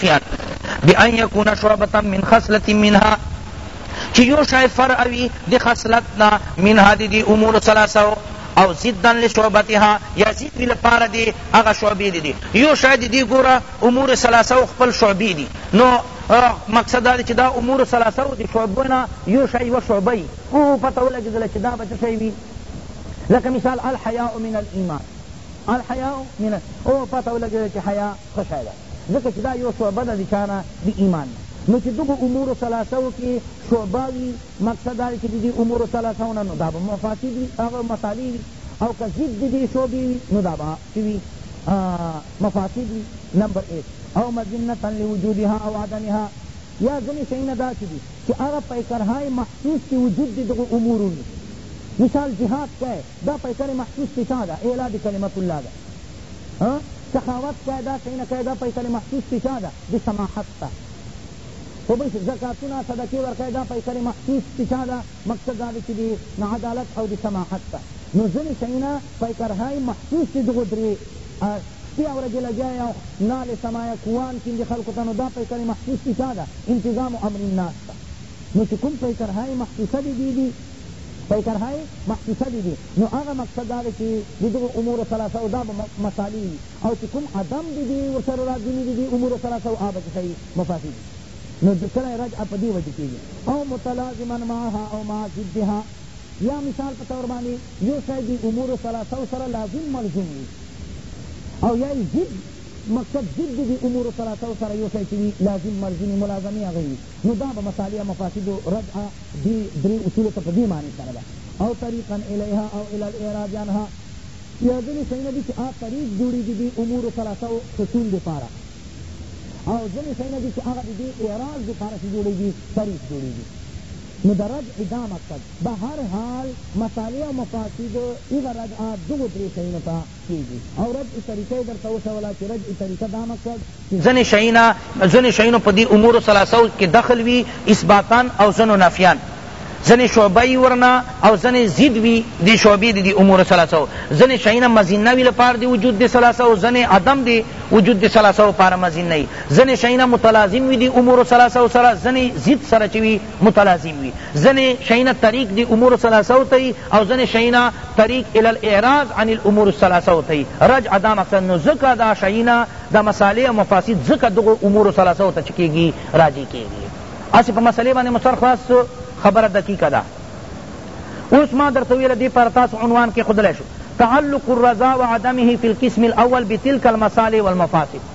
خفیان بأن یکون شعبتا من خصلت منها چی یو شای فرع وی دی خصلتنا منها دی دی امور سلاسو او ضدا لشعبتها یا ضد وی لپاره دی هغه شعبی دی یو شای دی دی ګوره امور سلاسو خپل شعبی دی نو مقصد دا چې دا امور سلاسه او د شعبونه یو شی و شعبه او پته ولګیدله چې دا به څه شی وي لکه مثال الحیاء من الایمان الحیاء من ال... او پته ولګېده چې حیا ښه شی ده ځکه چې دا یو شعبه ده د چا نه د ایمان نه نو چې دغو امور ثلاثو کې شعبه وي مقصد دا چې د دې امور ثلاثو نه نو دا به مفاسد وي هغه مصالح وي او که ضد د دې شعبې وي نو دا به څه وي مفاسد وي نمبر ایک او مذنتا لوجودها او عدمها یا ځینې شیونه داسې دي چه هغه پیکرهای محسوس چه وجود دی دغو امورو نی مثال جهاد که دا پیکر محسوس چه چا ده اعلا دکلمت الله ده ها سخاوت که دا کینه که دا پیکر محسوس چه چا ده دی سماحت ده خو بس زکاتونه صدقه ورکه دا پیکر محسوس چه چا ده مقصد دا دی چه دی عدالت او دی سماحت ده نو ځنی شیونه پیکرهای محسوس دی دغو دری شپې ورځې لګیا یې او نالې سمایه کوان کیندي خلکو ته نو دا پیکرې محسوس دي چا ده انتظام و امر الناس ته نو چې کوم پیکرهای محسوسه دې دې دي پیکرهای محسوسه دې دي نو هغه مقصد دا دی چې د دغو امور ثلاثه دا به مسالې وي او چې کوم عدم دې دې ورسره راځلي دې دې امور ثلاثه هغه به څه مفاسد دي نو کله رجع په دې وجه کېږي او متلازما معها او مع ضدها یا مثال په طور باندې یو شی د امور ثلاثه سره لازم ملزوم وي او یا ضد مقصد ضد د امور ثلاثه سره یو شی چې وي لازم ملزوم ملازمې هغه وي نو دا به مصالح مفاسد رد دې درې اصولو ته په دې معنی سره ده او طریقا الیها او الی الاعراض عنها یا ځینې شیونه دي چې آ طریق جوړېږي دې امور ثلاثه حصول دپاره او ځینې شیونه دي چې هغه د دې اعراض دپاره چې جوړېږي طریق جوړېږي نو د رجع دا مقصد به هر حال مصالح او مفاسد هغه رجع دغو درې شیونو ته کیږي او رجع طریقه یې درته وښوله چي رجع طریقه دا مقصد چي ځني شیونه ځنو شیونو په دې امور ثلاثه و کي دخل وي اثباتاً او ځنو نفیاً ځني شعبه یي ورنه او ځني ضد وي دې شعبې د دې امور ثلاثه و ځني شیونه مظنه وي لپاره د وجود د ثلاثه و ځني عدم د وجود د ثلاثه و پاره مظنه یي ځنې شیونه متلازم وي دې امورو ثلاثو سره، ځنې ضد سره چې وي متلازم وي، ځنې شیونه طریق دې امورو ثلاثو ته وي او ځنې شیونه طریق الی الاعراض عن الامور الثلاثو ته وي، رجع دا مقصد نو ځکه دا شیونه دا مصالح او مفاسد ځکه دغو امورو ثلاثو ته چه کیږي راجع کیږي هسې په مسئلې باندې مو سر خلاص سو خبره دقیقه ده اوس ما درته ویله دې پر تاسو عنوان کېښودلی شو تعلق الرضا وعدمه فی القسم الاول بتلک المصالح والمفاسد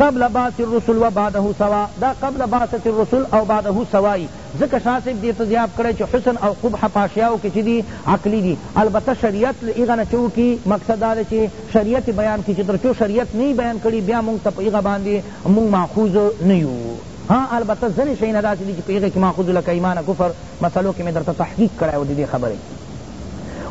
قبل بعث الرسل و بعده سوا دا قبل بعثة الرسل او بعده سوا یی ځکه شاه صاحب دې ته ځیاب کړی چی حسن او قبح په اشیاو کی چی دی عقلی دی البته شریعت له هغه نه چه وکی مقصد دا ده چی شریعت بیان کړی چی تر څو شریعت نه وی بیان کړی بیا مونږ ته په هغه باندی مونږ ماخوذ نه یو ها البته ځنی شیونه داسی دی چی په هغه کی ماخوذ یو لکه ایمان کفر مسلو کی می درته تحقیق کړی وو ددی خبری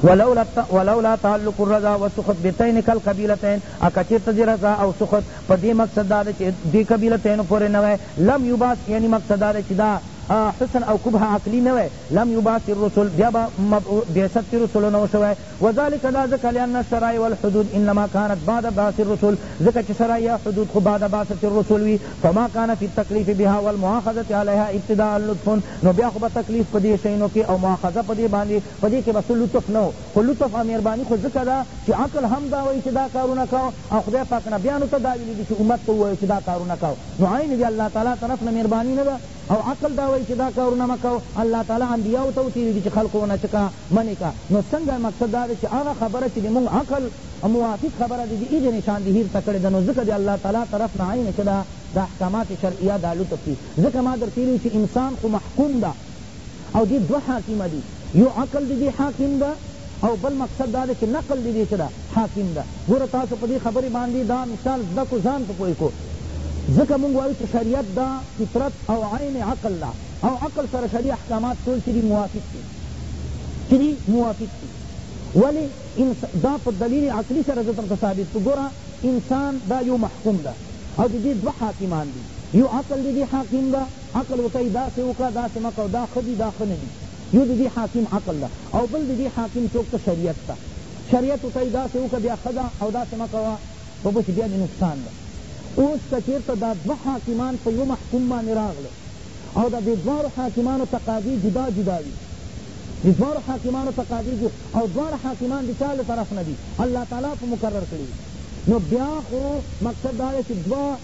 ولولا ولولا تعلق الرضا والسخط بتین کالقبیلتین او که چېرته دې رضا او سخط په دې مقصد دا دی چې دې قبیلتینو پورې نه وی لم یبعث یعنی مقصد دا دی چې دا حسن او قبح عقلی نه وی لم یبعث الرسل بیا به بعثت چې رسولو نه وشوی وذلک دا ځکه لأن الشرائع والحدود انما کانت بعد بعث الرسل ځکه چې شرائع او حدود خو بعد بعثت الرسل وی فما کان فی التکلیف بها والمؤاخذة علیها ابتداء لطف نو بیا خو به تکلیف په دې شیانو کې او مؤاخذه په دې باندې په دې کې به څه لطف نه خو لطف او مهرباني خو ځکه ده چي عقل هم دا وايي چي دا کارونه کوه او خدای پاک نبيانو ته دا ويلي دي چي امت ته ووايه چي دا کارونه کوه نو عين دي الله تعالی طرف نه مهرباني نه ده او عقل دا وايي چي دا کارونه مه کوه الله تعالی انبياوو ته وتيلي دي چي خلقو ونه چه که منع که نو څنګه مقصد دا ده چي هغه خبره چي د مونږ عقل موافق خبره ده د هغي نه شان دي هير ته کړي ده نو ځکه د الله تعالی طرف نه عين چه ده د احکامات شرعيه دا لطف دي ځکه ما درته ويلي وو چي انسان خو محکوم ده او دی دو حاکم دی یو عقل دی دی حاکم ده او بل مقصد دا ده چې نقل دی دی چه ده حاکم ده ګوره تاسو په دې خبرې باندې دا مثال زده کو ځان په پوه کو ځکه مونږ وایو چې شریعت دا فطرت او عین عقل ده او عقل سره شریع احکامات ټول چې دی موافق دی چې دی موافق دی ولی دا په دلیل عقلی سره زه درته ثابت کو ګوره انسان دا یو محکوم ده او د دې دوه حاکمان دي یو عقل د دې حاکم ده عقل ورته وایي داسې وکړه داسې مه کوه دا ښه دي دا ښه نه دي یو د دې حاکم عقل ده او بل د دې حاکم څوک ته شریعت ته شریعت ورته وایي داسې وکړه بیا ښه ده او داسې مه کوه په پسې بیا دې نقصان ده اوس که چېرته دا دوه حاکمان په یوه محکوم باندې راغله او د دې دواړو حاکمانو تقاضې جدا جدا وي د دواړو حاکمانو تقاضې جو او دواړه حاکمان د چا له طرف نه دي الله تعالی په مقرر کړي نو بیا خو مقصد دا دی چې دوه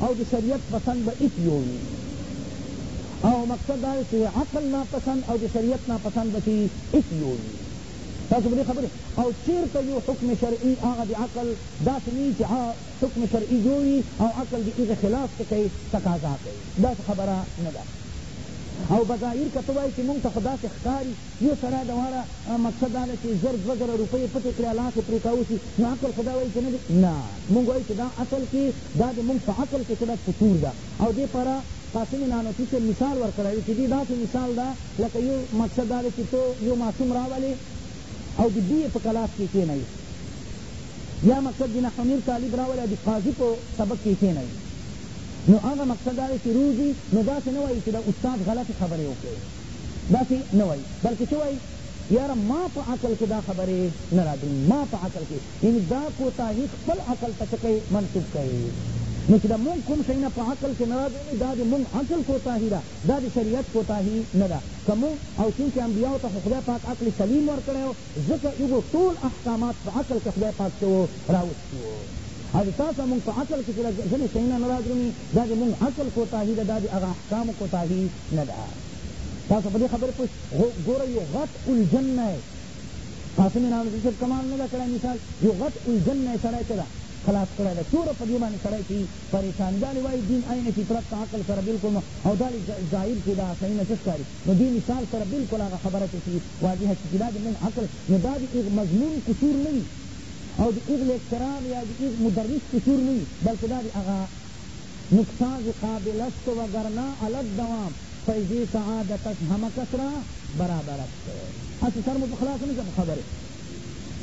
او د شریعت پسند به هیڅ یو وي او مقصد دا چې عقل ناپسند او د شریعت ناپسند به چې هیڅ یو وي تاسو بری خبره او چیرته یو حکم شرعی هغه دی عقل داسې نه چې حکم شرعی یو وي او عقل دی هغه خلاف څه کوي تقاضا کوي داسې خبره نه ده او بظاهر که ته وایې چې مونږ ته خو داسې ښکاري یو سړی د واره مقصد دا ده چې زر دوه زره روپۍ یې پټې کړې او لاس یې پرې کاوه شي نو عقل خو دا وایي چې نه دی نه موږ وایو چې دا اصل کې دا د موږ په عقل کې څه ده قصور ده او دې پاره قاسم نانوتي صاحب مثال ورکړی دی چې دې داسې مثال ده لکه یو مقصد دا ده چې ته یو ماشوم راولې او د بي یې په کلاس کې کېنوي یا مقصد د نحونیر طالب راولې او د قاضي په سبق کې کېنوي نو هغه مقصد دا دی چې روزي نو داسې نه وایي چې دا استاد غلطې خبرې وکړې داسې نه وايي بلکې څه وايي یاره ما په عقل کې دا خبرې نه رادرومي ما په عقل کې یعنی دا کوتاهي خپل عقل ته څه کوي منسوب کوي نو چې د مونږ کوم شیونه په عقل کې نه رادرومي دا د مونږ عقل کوتاهي ده دا د شریعت کوتاهي نه ده که مونږ او چونکې انبیاو ته خو خدای پاک عقل سلیم ورکړی ځکه ایګو ټول احکامات په عقل کې خدای پاک څه وو راوستي وو او د تا سره مونږ په عقل کې چې دا ځینې شیونه نه رادرومي دا د مونږ عقل کوتاهي ده دا د هغه احکامو کوتاهي نه ده تاسو په دې خبرې پوه ګوره یو غټ الجن نه قاسم انعام زي صاحب کمال نه ده کړی مثال یو غټ الجن نه سړی څه ده خلاص کړی ده څوره په دې باندې سړی چې پریشان دا لې وایي دین عین فطرت ته عقل سره بلکل او دا لې ظاهر چې دا صحیح نه څه ښکاري نو دې مثال سره بلکل هغه خبره کښي واضحه شي چي دا د موږ عقل نو دا د هغه مضمون قصور نه وي او د هغه لیکچران یا د هغه مدرس قصور نه وي بلکه دا د هغه نقصان قابل است وگرنه علی الدوام فیض سعادتش همه کس را برابر است هسې سر مو په خلاص نه شه په خبرې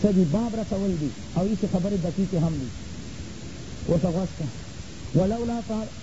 څه دي باب رسول دي او هسې خبرې دقیقې هم دي ورته غوږ شه ولولا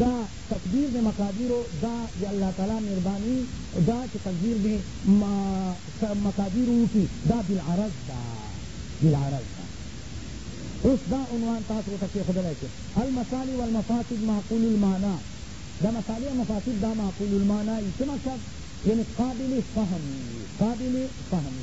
دا تقدیر د مقادیرو دا د الله تعالی مهرباني ده چې تقدیر د مقادیرو وکړي دا بالعرض ده بالعرض ده اوس دا عنوان تاسو ورته کېښودلی چې المصالح والمفاسد معقول المعنی دا مصالح مفاسد دا معقول المعنی وي څه مقصد یعنی قابل فهم قابل فهم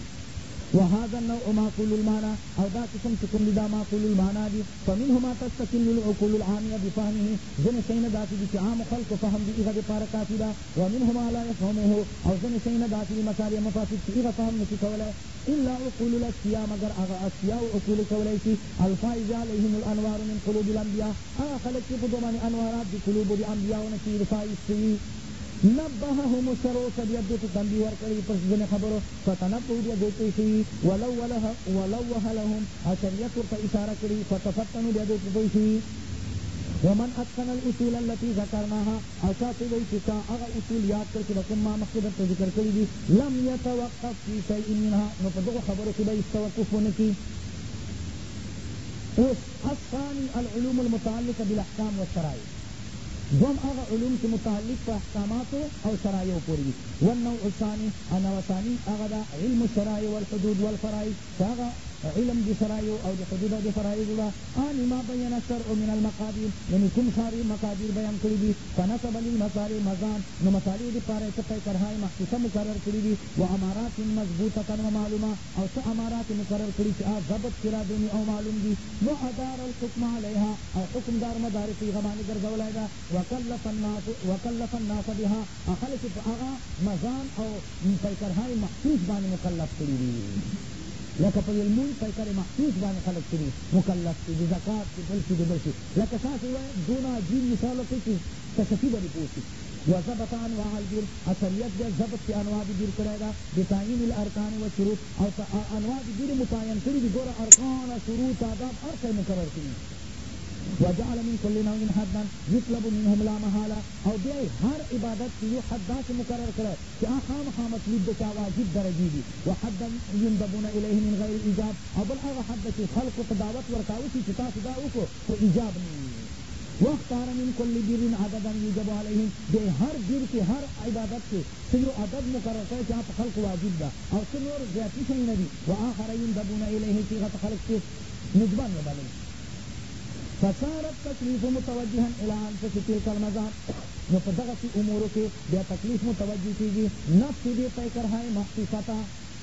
وهذا النوع معقول المعنی او دا قسم چې کوم دي دا معقول المعنی دي فمنه ما تستقل العقول العامية بفهمه، ځینې شیونه داسې دي چې عامو خلکو فهم د هغه لپاره کافي ده، ومنه ما لا يفهمه، او ځینې شیونه داسې دي، مصالح مفاسد، چې هغه فهم نشي کولای، الا عقول الاصفیاء، مګر هغه اصفیاء عقول یې کولای شي، الفائض علیهم الانوار من قلوب الانبیاء، هغه خلک چې په دوی باندې انوارات د قلوبو د انبیاوو نه چېرې فائض شوي. نبههم الشرع، شریعت دوی ته تنبیه ورکړې پر ځینې خبرو، فتنبهو بیا دوی پوه شوي ولوه لهم او شریعت ورته اشاره کړي فتفتنو بیا دوی پوه شوي ومن اتقن الاصول التي ذکرناها او چا څوک وایي چې چا هغه اصول یاد کړ چې به کوم ما مخکې درته ذکر کړي دي لم یتوقف فی شیء منها نو په دغو خبرو کې به هېڅ توقف ونه کړي اوس الثاني العلوم المتعلقه بالاحکام والشرائع دوهم هغه علوم چې متعلق په احکاماتو او شرایعو پورې دي والنوع الثاني النوع الثاني هغه ده علم الشرایع والحدود والفرائض چې هغه علم د شرایعو او د حدود او د فرایضو ده ان ما بین الشرع من المقادیر یعنی کوم شارع مقادیر بیان کړي دي فنسب للمصالح مزان نو مصالح دپاره یې څه پیکرهای محسوسه مقرر کړي دي و امارات مضبوطه ومعلومه او څه امارات یې مقرر کړي چې هغه ضبط کړي را دیني او معلوم دي و ادار الحکم علیها او حکم دار مدارس یې هغه باندې ګرځولی ده وکلف الناس وکلف الناس بها او خلک یې په هغه مزان او پیکرهای مخصوص باندې مکلف کړي دي لکه په لمونځ پیکر مخصوص باندې خلک چې دي مکلف دي د زکات دي بل شي د بل شي لکه تاسو وایي دونه عجیب مثال وکړئ چې تصفي به دې پوه شي و ضبط انواع البر اصلیت بیا ضبط چی انواع دی بر کړی ده بتعیین الارکان و شروط او تا انواع دی بر متعین کړی دی ګوره ارکان شروط آداب هر شی مقرر کړی دی وجعل من کل نوع حدا یطلب منهم لا محاله او بیا یې هر عبادت کی یو حد داسې مقرر کړی چې هغه خامخا مطلوب دی چا واجب درجې دي وحدا یندبون الیه من غیر ایجاب او بل هغه حد ده چې خلقو ته دعوت ورکاوه شي چې تاسو دا وکړو خو ایجاب نه یی واختار من کل بر عددا یوجب علیهم د هر بر کې هر عبادت کې څه یو عدد مقرر کړی چې هغه په خلقو واجب ده او څه نور زیاتي شیونه دي و آخر یندبون الیه چې هغه په خلق کې نسبان وبلل فصار التکلیف متوجها الی انفس تلک المذهب نو په دغسې امورو کې بیا تکلیف متوجه کېږي نفس دې پیکرهای مخصوصته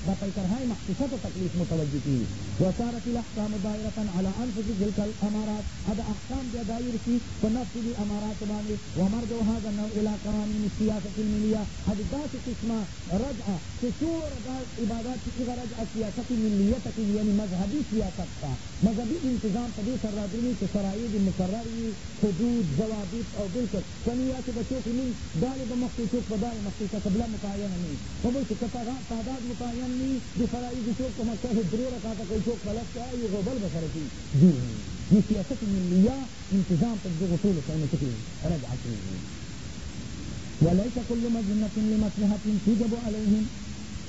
د پیکرهای مخصوصه ته تکلیف متوجه کیږي وصارت الاحکام دایرة علی انفس تلک الامارات او دا احکام بیا دایر شي په نفس دي اماراتو باندې ومرجع هذا النوع الی قوانین السیاسة الملیة او د داسې قسمه رجع چې ټول دا عبادات چې هغه رجع سیاست ملیة ته کیږي یعنی مذهبي سیاست ته مذهبي انتظام په دې سره رادرومي چې شرایع دې مقرر وي حدود ضوابط او بالکل کنی یا چی د چوک نوم دالی به مخکی چوک په دالی مخکی که قبله متعینه نه وی په بل چی که تعداد متعین نه وی د فرایض چوک په مکه کی دری رکعته کوی چوک په لس کړه یو غو بل به سره چی جوړ وی نو سیاست ملیه انتظام ته ددغو ټولو شیانو چه کیږی رجعه کیږی ولیس کل مظنه لمصلحه توجب علیهم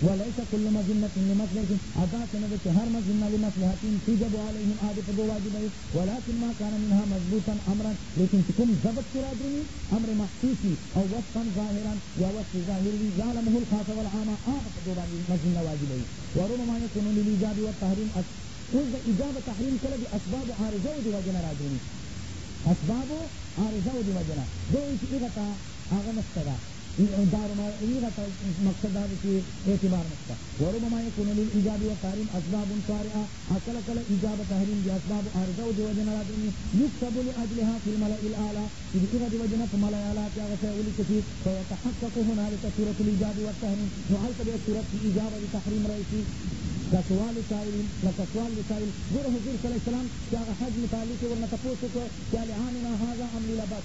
وليس كل مظنة لمصلحة او داسې نه ده چې هر مظنه لمصلحة توجب عليهم عادې په دوی واجبه وي ولكن ما كان منها مضبوطا امرا ليکن چې کوم ضبط پرې رادرومي امر محسوس وي او وصفا ظاهرا يا وصف ظاهر وي يعلمه الخاص والعام هغه په دوی باندې مظنه واجبه وي وربما يكون للايجاب والتحريم اس اوس د ايجاب او تحريم کله د اسباب عارضه و د وجې نه رادرومي اسباب عارضه و د وجې نه دوی چې هغه ته هغه نشته ده دار ما وی غټ مقصد دا چې اعتبار نشته وربما يكون للايجاب والتحريم اسباب طارئه کله کله ایجاب تحریم د اسباب عارضه او د وجه نه راځي يكتب لاجلها في الملأ الاعلى چې د هغه د وجه نه په ملأ اعلی کې هغه شی ولیکل شي فيتحقق هنالك صورت الايجاب والتحريم نو هلته به صورت د ایجاب او د تحریم راشي کسوال سائل لکه سوال د سائل ګوره حضور صلی الله علیه وسلم چې هغه حج متعلق یې ورنه تپوس وکړ چې العامنا هذا ام للبس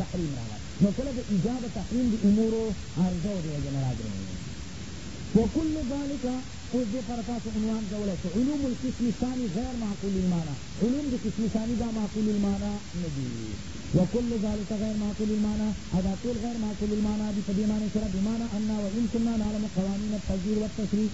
تحریم راغی نو کله د ایجاب تحریم د امورو عارضو د وجه نه راګرځي وکل ذلک اوس دې پر تاسو عنوان کولی شو علوم القسم ثاني غیر معقول المعنی علوم د قسم ثاني دا معقول المعنی نه دي وکل ذلک غیر معقول المعنی ادا ټول غیر معقول المعنی دي په دې معنی سره بمعنی انا وان کنا نعلم قوانین التغییر والتشریع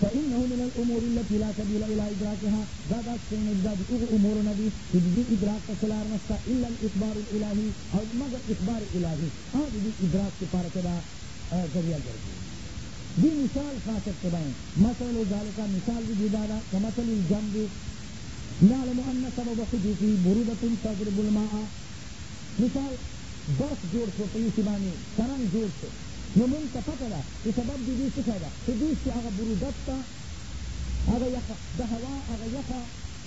فانه من الامور التي لا سبيل الى ادراکها دا داسې شیونه دي دا د هغو امورو نه دي چې د دې ادراک ته څه لار نشته الا الاخبار الالهي او مګر اخبار الهي هغه د دې ادراک لپاره څه ده ذریعه ګرځي دې مثال خاصب ته بیان مثل ذلک مثال د دې دا ده کمثل الجمد نعلم ان سبب حدوثه برودة تضرب الماء مثال برف جوړ شو په یو شي باندې ترنګ جوړ شو نو مونږ ته پته ده چې سبب د دې څه شی ده؟ په دې چې هغه برودت ته هغه یخه، د هوا هغه یخه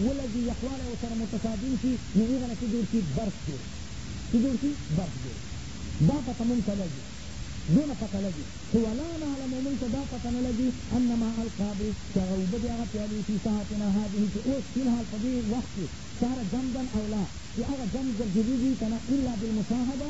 ولګي، یخوالی ورسره متصادم شي، نو هغه نه څه جوړ شي؟ برف جوړ شي. څه جوړ شي؟ برف جوړ شي. دا پته موږ ته لګي، دونه پته لګي، خو ولا نعلم موږ ته دا پته نه لګي ان ماء القاب چې هغه اوبه د هغه پیالې فی ساعتنا هذه چې اوس فی الحال په دې وخت کې صار جمدا او لا چې هغه جمد ګرځېدلي دي که نه الا بالمشاهده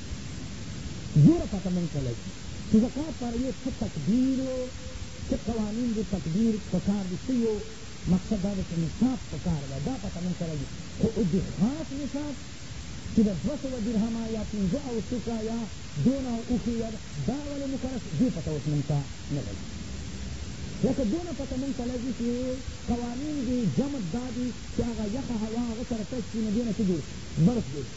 ګوره پته مونږ ته لګي چي زکات پاره يو څه تقدير څه قوانين دي تقدير پکار دي څه يو مقصد دا ده چي نصاب پکار ده دا پته مونږ ته لګي خو اوجي خاص نصاب چي د دوه سوه درهمه يا پنځه او سکه يا دونه او اوښي يا دا ولي مقرر شو دي پته اوس مونږ ته نه لګي لکه دونه پته مونږ ته لګي چي قوانين دي جمد دا دي چي هغه يخه هوا هغه سره ټچ شي نو دينه څه جوړ شي برف جوړ شي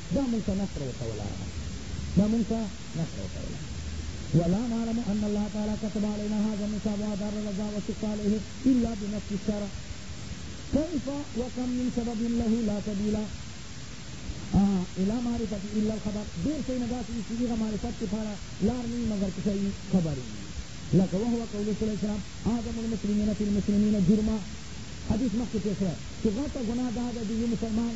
دا مونږ ته نصر وکولا دا مونږ ته نصر وکولا ولا نعلم ان الله تعالی كتب علينا هذا النصاب وادار الرضا والشق عليه الا بنفس الشرع كيف وكم من سبب له لا سبيل آه، الى معرفت الا الخبر دیر سے نگاہ سے اسی دیگا معرفت کی پھارا لار نہیں مگر کسی خبر لکہ وہو قول صلی اللہ علیہ وسلم آدم المسلمین فی المسلمین جرما حدیث مخی پیسرہ کہ غلط گناہ دا دا دی مسلمان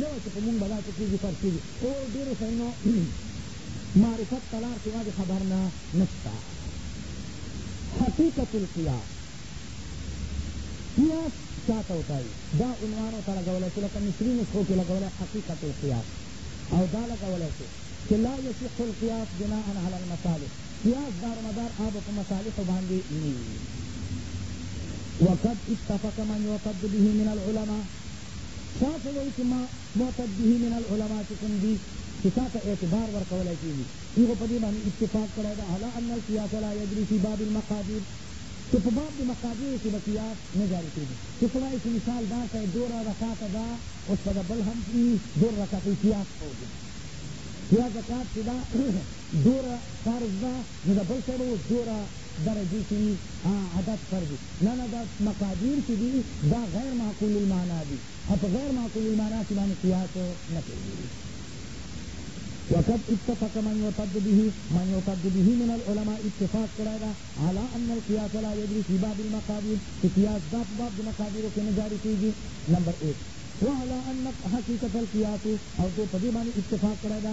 نه وه چې په مونږ به داسې کېږي فرض کېږي او ډېرو شیانو معرفت ته لار سوا د خبر نه نشته حقیقت القیاس قیاس چاته وتایي دا عنوان ورته لګولی شو لکه مصري نسخو کې لګولی حقیقت القیاس او دا لګولی شو چې لا یصح القیاس بناء علی المصالح قیاس دار و مدار آب په مصالحو باندې نه وقد اتفق من يعتد به من العلماء تاسو وایئ چې ما معتد به من العلماء چې کوم دي چې تا ته اعتبار ورکولی کېږي دوی خو په دې باندې اتفاق کړی ده هلا ان القیاس لا یجري فی باب المقادیر چې په باب د مقادیرو کې به قیاس نه جاري کېږي چې ته وایې چې مثال دا که دوره رکاته ده اوس په بل هم دور رکاته قیاس کوو قیاس زکات چې دا دوره فرض ده نو د بل سره به اوس ګوره درجې چي دي هغه عدد فرض وي نه نه دا مقادير چي دي دا غير معقول المعنی دي او په غير معقول المعنی کي باندي قياس نه کيږي وقد اتفق من يعتد به من يعتد به من العلماء اتفاق کړی ده علي ان القياس لا يجري في باب المقادير چي قياس دا په باب د مقاديرو کي نه جاري کيږي نمبر ایک وعلى ان حقيقة القياس او دو په دې باندې اتفاق کړی ده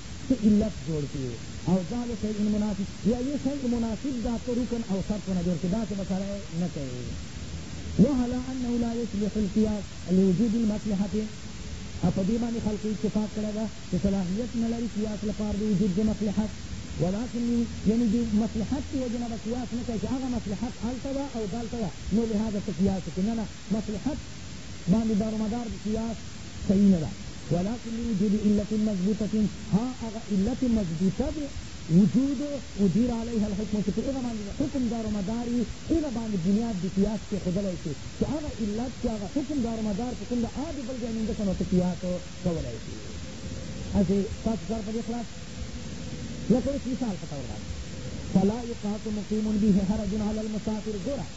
څه علت جوړ کړي او ځالو شیء مناسب یا یو شیء مناسب دا په رکن او شرط نه جوړ کړي داسې به سړی نه کوي وهلا انه لا یصلح القیاس لوجود المصلحة او په دې باندې خلقو اتفاق کړی ده چې صلاحیت نه لري قیاس لپاره د وجود د مصلحت ولكن یعنی د مصلحت په وجه نه به قیاس نه کوي چې هغه مصلحت هلته ده او دلته ده نو لهذا ته قیاس وکړي نه نه مصلحت باندې دارومدار د قیاس صحیح نه ده ولکن لوجود علت مضبوطة ها هغه علت مضبوطه دی وجود ادیر علیه الحکم چې په هغه باندې د حکم دارومدار وي هغه باندې بنیاد د قیاس کېښودلی شي چې هغه علت چې هغه حکم دارومدار په کوم د عادي بل ځای موندل شي نو ته قیاس کولی شي هسې تاسو سر په دې خلاص لکه اوس مثال په طور باندې فلا یقاس مقیم به حرج علی المسافر ګوره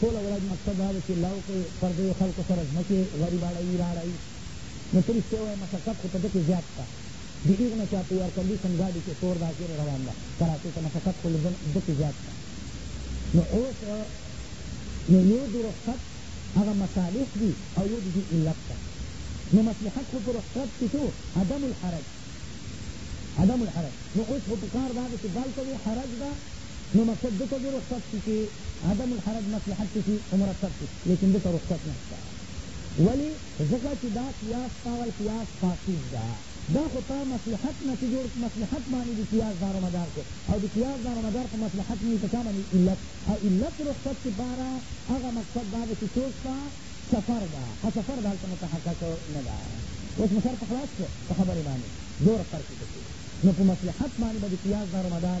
ټوله ورځ مقصد دا دی چې لو کې پردیو خلکو سره ځمکې وریباړوي راړوي نو ته رښتیا وایه مشقت خو په ده کې زیات شته د هغه نه چا په ایرکنډیشن ګاډي کې تور دا چېرې روان ده کراچۍ ته مشقت خو له ده کې زیات شته نو اوس نو یو د رخصت هغه مصالح دي او یو د دې علت ده نو مصلحت خو په رخصت کې شو عدم الحرج عدم الحرج نو اوس خو په کار دا ده چې دلته دې حرج ده نو مقصد دته دې رخصت شي چې عدم الحرج مصلحت څه شي ومرتب شي لیکن دته رخصت نشته ولی ځکه چې دا قیاس پاول قیاس فاسد ده دا خو تا مصلحت نه چې جوړ مصلحت باندې د قیاس دار و مدار کو او د قیاس دار و مدار خو مصلحت نه په چا باندې علت او علت رخصت لپاره هغه مقصد دا ده چې څوک ته سفر ده او سفر ده هلته متحقق نه ده اوس مو سر په خلاص شو په خبرې باندې زور فرق پکې نو په مصلحت باندې به د قیاس دار و مدار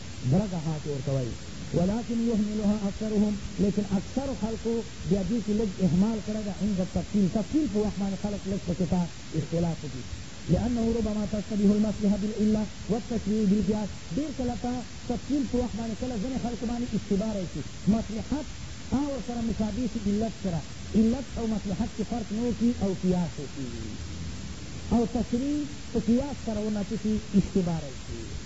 درګه هاتې ورته وایي ولكن يهملها اکثرهم لیکن اکثر خلکو بیا دې کې لږ اهمال کړی ده عند التفصیل تفصیل په وخت باندې خلک لږ پکې ته اختلاف وکړي لأنه ربما تشتبه المصلحه بالعله والتشبيه بالقياس ډېر کله ته تفصیل په وخت باندې کله ځینې خلکو باندې اشتباه راشي مصلحت او سره مشابه شي علت سره علت او مصلحت کې فرق نه وکړي او قیاس وکړي او تشریح په قیاس سره ونه څه شي اشتباه راشي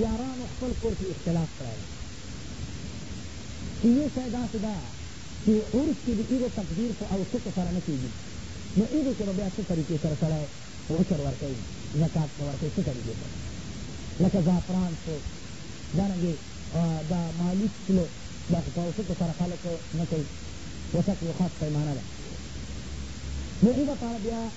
یارانو خپل کور کی اختلاف کړی ده چی یو شی داسی ده چی عرس کی د هغو تقدیر په او ټکو سره نه کیږی نو هغو کی به بیا څه طریقی سره سړی عشر ورکوی زکات به ورکوی څه طریقی سره لکه زعفران شو دارنګه دا مالیت تلو دا خو په او ټکو سره خلک نه کوی وسک یو خاص پیمانه ده نو هغه په اړه بیا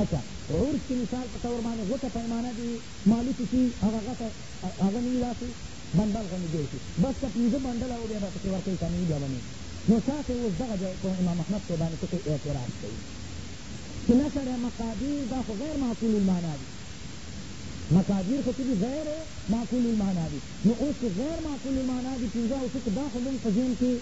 اچا عرف کې مثال په تور باندې غوټه پیمانه دې معلو کې شي هغه غټه هغه نه وي داسې بندل غوندې جوړ شي بس که پنځه بندله و بیا به پکې ورکوي که نه وي بیا به نه نو تاسې اوس دغه ځای په امام احمد صاحب باندې څه کوي اعتراض کوي چې نه سړی مقادیر دا خو غیر معقول المعنا دي مقادیر خو چې غیر معقول المعنا دي نو اوس چې غیر معقول المعنا دي پنځه او څه دا خو مونږ په ذهن کې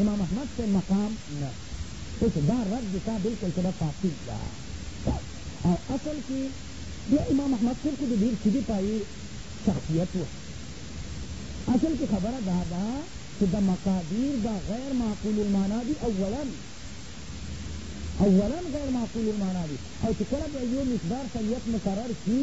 امام احمد سے مقام نه اوس دا رد تا بالکل کړه فاسد ده او اصل کې بیا امام احمد صاحب خو د ډېر سیدې پایې شخصیت و اصل کې خبره دا ده چې د مقادیر دا غیر معقول المعنا دي اولا اولا غیر معقول المعنا دي او چې کله بیا یو مقدار سلیت مقرر شي